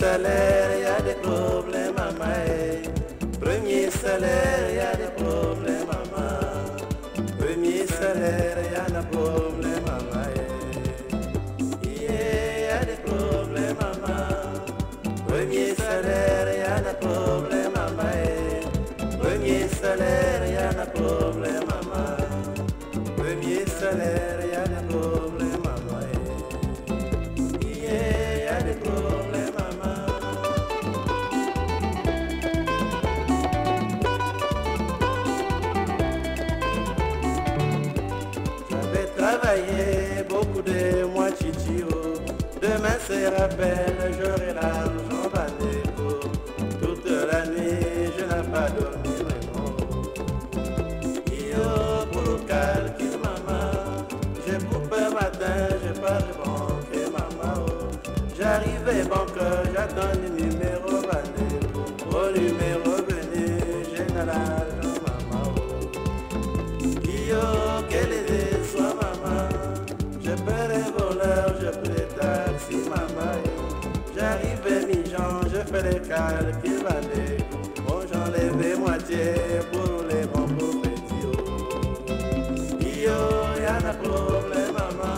salaire, y a des problèmes, maman. eh. Premier salaire, y a des problèmes, maman. Premier salaire, y a des problèmes, maman. eh. Yeah, y a des problèmes, maman. Premier Sera belle, j'aurai l'argent Bandeko. Toute la nuit, je n'ai pas dormi vraiment. Yo, pour calcul, maman. J'ai coupé matin, j'ai pas de banque, maman. J'arrivais mi-jean, je fais les calculs, bandés Bon, j'enlève les moitiés pour les bons oh. Yo, y'a des problèmes, maman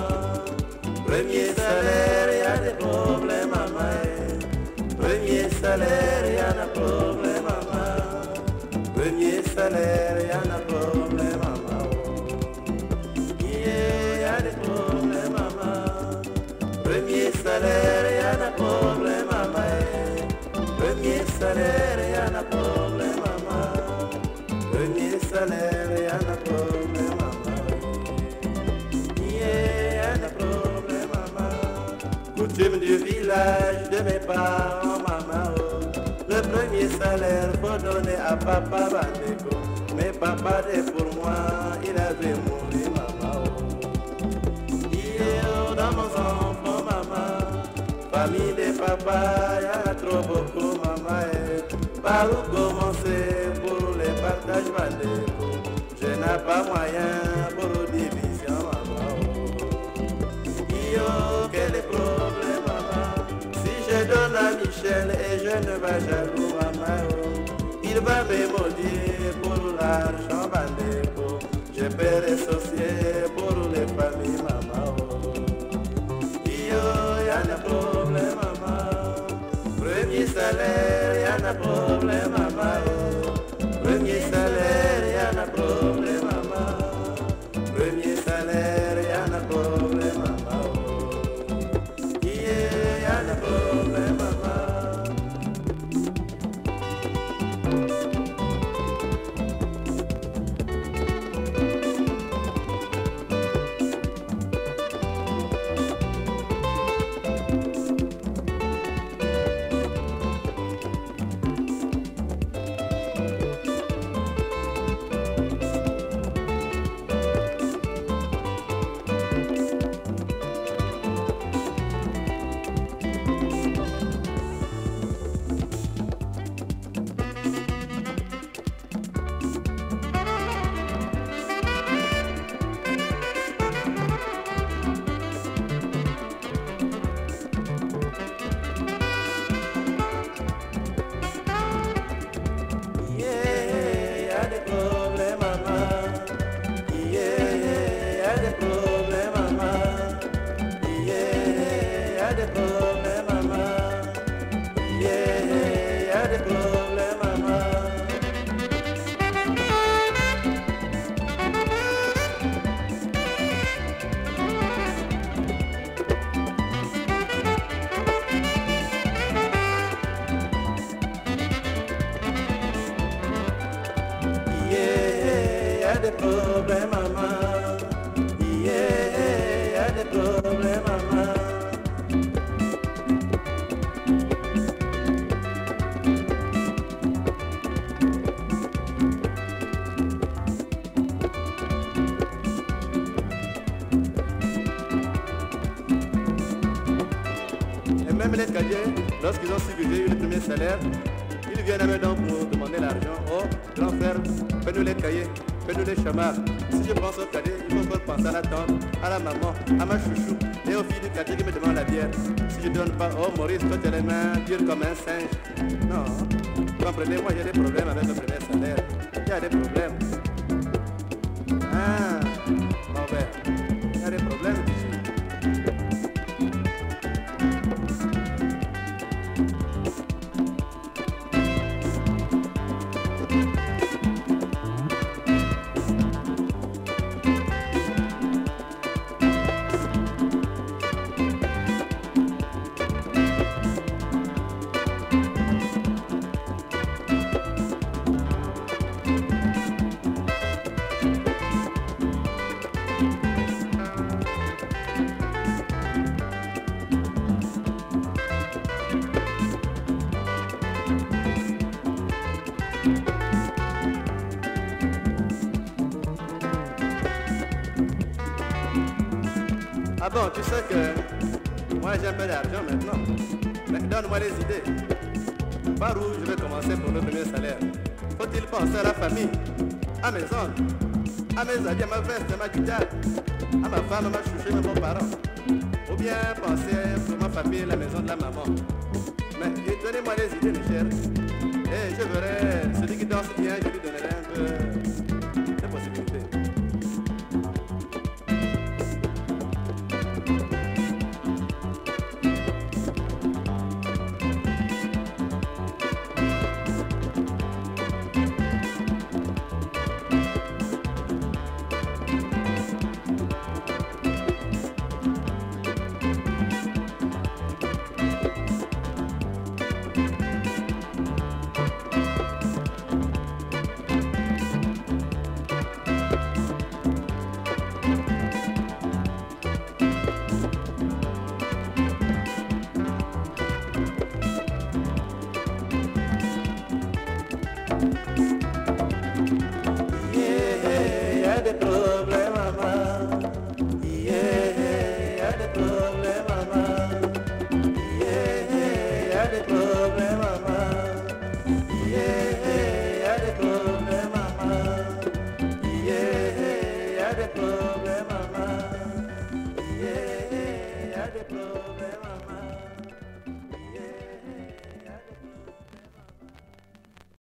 Premier salaire, y'a des problèmes, maman Premier salaire, y'a des problèmes, maman Premier salaire, y'a des problèmes, maman Yeah, y'a des problèmes, maman. Premier salaire, y'a des problèmes, salaire, y'a des problèmes, maman. Premier salaire, y'a des problèmes, maman. Yeah, y'a des problèmes, maman. Coutume du village de mes parents, maman. oh. Le premier salaire, faut donner à papa Bandeko. Mais papa, est pour moi, il avait mouru, maman. oh. Hier, dans mon enfant, maman, famille de y a trop beaucoup. Par où commencer pour les partages Bandeko Je n'ai pas moyen pour division, maman. Yo, quel est problème, maman? Si je donne à Michel et je ne vais jaloux, maman Il va me maudire pour l'argent bandéco Je peux Et même les cadets, lorsqu'ils ont su que j'ai eu le premier salaire, ils viennent à mes dents pour demander l'argent. Oh, grand frère, fais-nous les cahiers. Fais-nous les chômages. Si je pense au cadet, il faut encore penser à la tante, à la maman, à ma chouchou et aux filles du quartier qui me demandent la bière. Si je donne pas, oh Maurice, toi tu as les mains dures comme un singe. Non, comprenez, moi j'ai des problèmes avec le premier salaire. Il y a des problèmes. Ah bon, tu sais que moi j'ai un peu d'argent maintenant. Mais donne-moi les idées. Par où je vais commencer pour le premier salaire? Faut-il penser à la famille, à mes oncles, à mes amis, à ma veste, à ma guitare, à ma femme, à ma chouchée, à mes parents? Ou bien penser pour ma famille, la maison de la maman? Mais donnez-moi les idées, mes chers. Et je verrai celui qui danse bien, je lui problem.